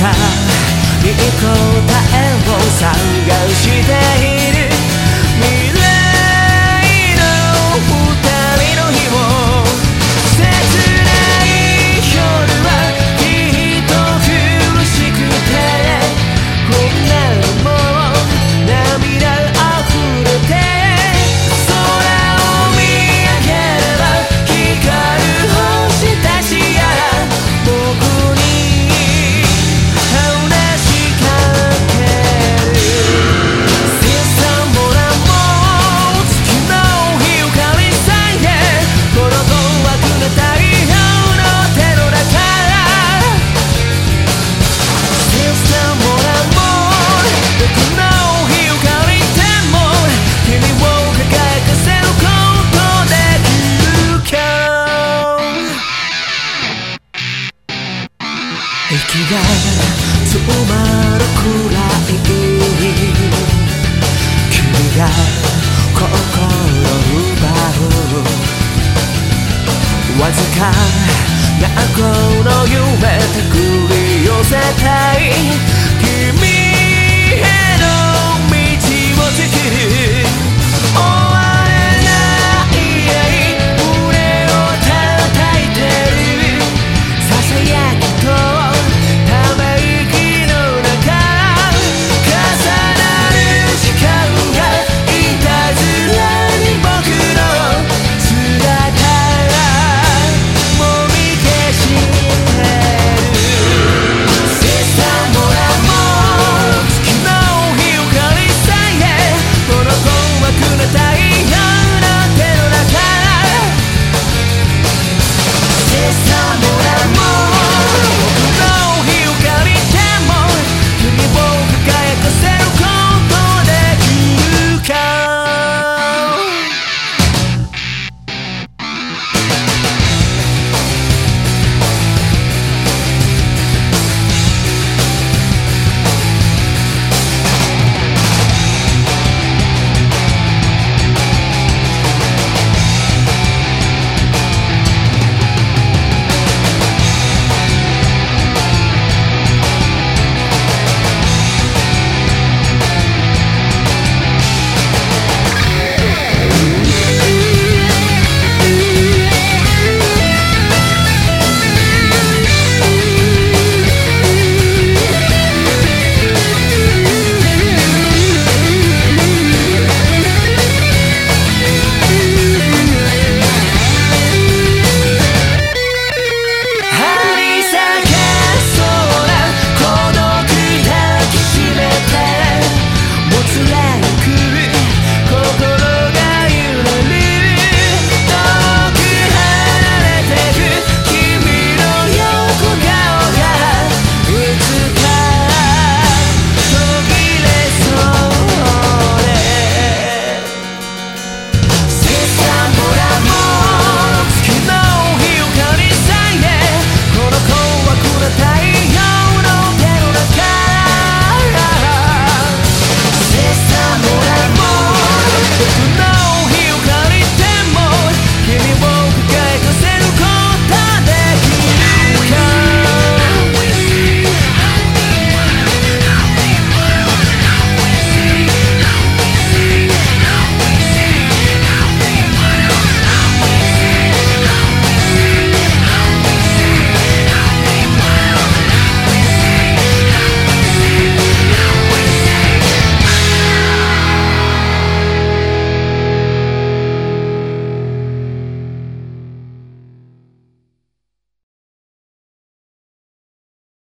か。いい答えを探している。息が詰まるくらい君が心奪うわずかなこの夢手繰り寄せたい